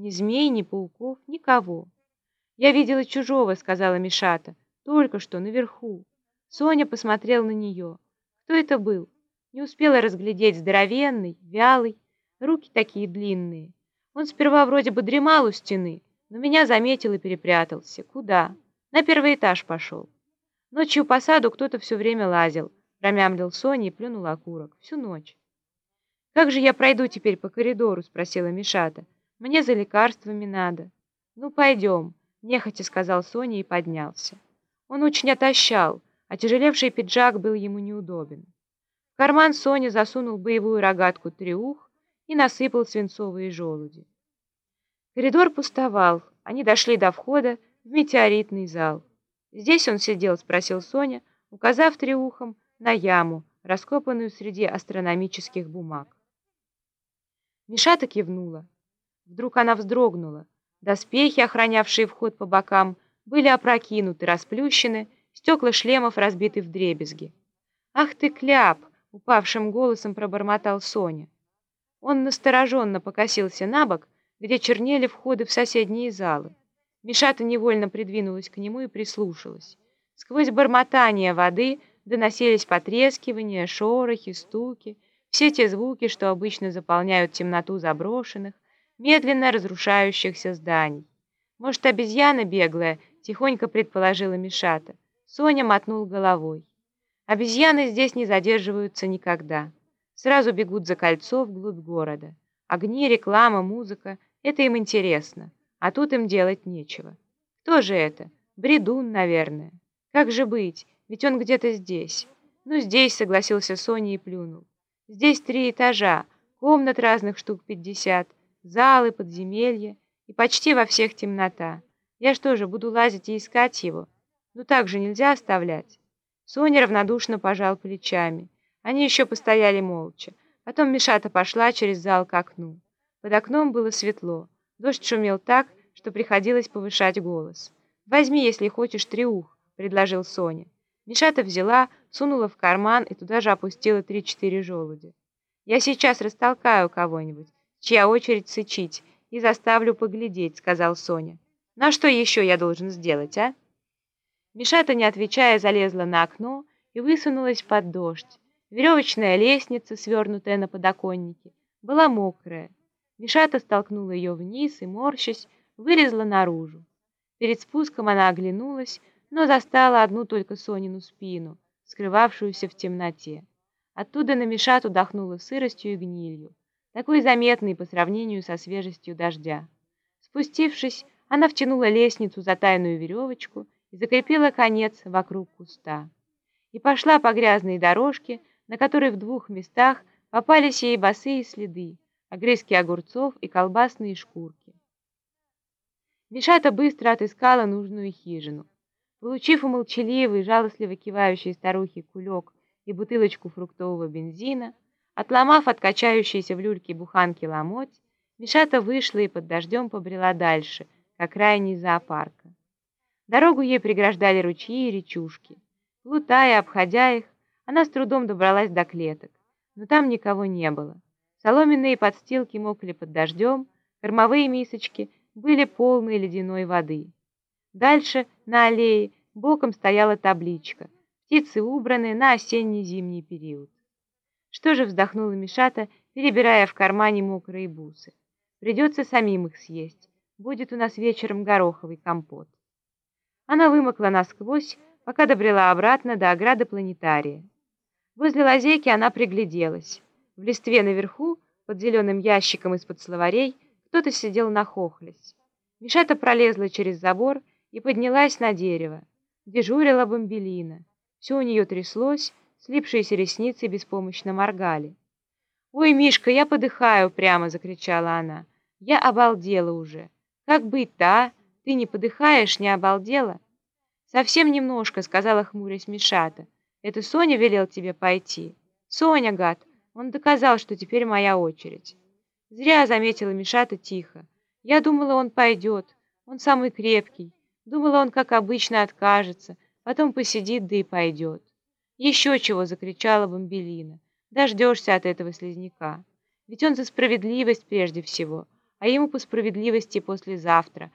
Ни змей, ни пауков, никого. «Я видела чужого», — сказала Мишата. «Только что, наверху». Соня посмотрел на нее. Кто это был? Не успела разглядеть здоровенный, вялый, руки такие длинные. Он сперва вроде бы дремал у стены, но меня заметил и перепрятался. Куда? На первый этаж пошел. Ночью по саду кто-то все время лазил, промямлил Соня и плюнул окурок. Всю ночь. «Как же я пройду теперь по коридору?» — спросила Мишата. Мне за лекарствами надо. Ну, пойдем, нехотя сказал Соня и поднялся. Он очень отощал, а тяжелевший пиджак был ему неудобен. В карман Соня засунул боевую рогатку треух и насыпал свинцовые желуди. Коридор пустовал, они дошли до входа в метеоритный зал. «Здесь он сидел?» — спросил Соня, указав треухом на яму, раскопанную среди астрономических бумаг. Мишата кивнула. Вдруг она вздрогнула. Доспехи, охранявшие вход по бокам, были опрокинуты, расплющены, стекла шлемов разбиты вдребезги. «Ах ты, кляп!» — упавшим голосом пробормотал Соня. Он настороженно покосился на бок, где чернели входы в соседние залы. Мишата невольно придвинулась к нему и прислушалась. Сквозь бормотание воды доносились потрескивания, шорохи, стуки, все те звуки, что обычно заполняют темноту заброшенных, медленно разрушающихся зданий. Может, обезьяна беглая, тихонько предположила Мишата. Соня мотнул головой. Обезьяны здесь не задерживаются никогда. Сразу бегут за кольцо вглубь города. Огни, реклама, музыка — это им интересно, а тут им делать нечего. Кто же это? Бредун, наверное. Как же быть? Ведь он где-то здесь. Ну, здесь, согласился Соня и плюнул. Здесь три этажа, комнат разных штук пятьдесят залы, подземелья, и почти во всех темнота. Я что же, буду лазить и искать его? Ну так же нельзя оставлять. Соня равнодушно пожал плечами. Они еще постояли молча. Потом Мишата пошла через зал к окну. Под окном было светло. Дождь шумел так, что приходилось повышать голос. «Возьми, если хочешь, треух», — предложил Соня. Мишата взяла, сунула в карман и туда же опустила три-четыре желуди. «Я сейчас растолкаю кого-нибудь чья очередь сычить, и заставлю поглядеть», — сказал Соня. «На что еще я должен сделать, а?» Мишата, не отвечая, залезла на окно и высунулась под дождь. Веревочная лестница, свернутая на подоконнике, была мокрая. Мишата столкнула ее вниз и, морщась, вылезла наружу. Перед спуском она оглянулась, но застала одну только Сонину спину, скрывавшуюся в темноте. Оттуда на Мишату дохнуло сыростью и гнилью такой заметный по сравнению со свежестью дождя. Спустившись, она втянула лестницу за тайную веревочку и закрепила конец вокруг куста. И пошла по грязной дорожке, на которой в двух местах попались ей босые следы, огрызки огурцов и колбасные шкурки. Мишата быстро отыскала нужную хижину. Получив у молчаливой, жалостливо кивающей старухи кулек и бутылочку фруктового бензина, Отломав от качающейся в люльке буханки ломоть, Мишата вышла и под дождем побрела дальше, к окраине зоопарка. Дорогу ей преграждали ручьи и речушки. Плутая, обходя их, она с трудом добралась до клеток, но там никого не было. Соломенные подстилки мокли под дождем, кормовые мисочки были полные ледяной воды. Дальше, на аллее, боком стояла табличка «Птицы убраны на осенне-зимний период». Что же вздохнула Мишата, перебирая в кармане мокрые бусы. Придется самим их съесть. Будет у нас вечером гороховый компот. Она вымокла насквозь, пока добрела обратно до ограды планетария. Возле лазейки она пригляделась. В листве наверху, под зеленым ящиком из-под словарей, кто-то сидел нахохлясь. Мишата пролезла через забор и поднялась на дерево. Дежурила бомбелина. Все у нее тряслось, Слипшиеся ресницы беспомощно моргали. «Ой, Мишка, я подыхаю прямо!» — закричала она. «Я обалдела уже! Как быть-то, а? Ты не подыхаешь, не обалдела?» «Совсем немножко», — сказала хмурясь Мишата. «Это Соня велел тебе пойти?» «Соня, гад! Он доказал, что теперь моя очередь». «Зря», — заметила Мишата тихо. «Я думала, он пойдет. Он самый крепкий. Думала, он, как обычно, откажется, потом посидит, да и пойдет». «Еще чего!» — закричала Бомбелина. «Дождешься от этого слизняка. Ведь он за справедливость прежде всего, а ему по справедливости послезавтра,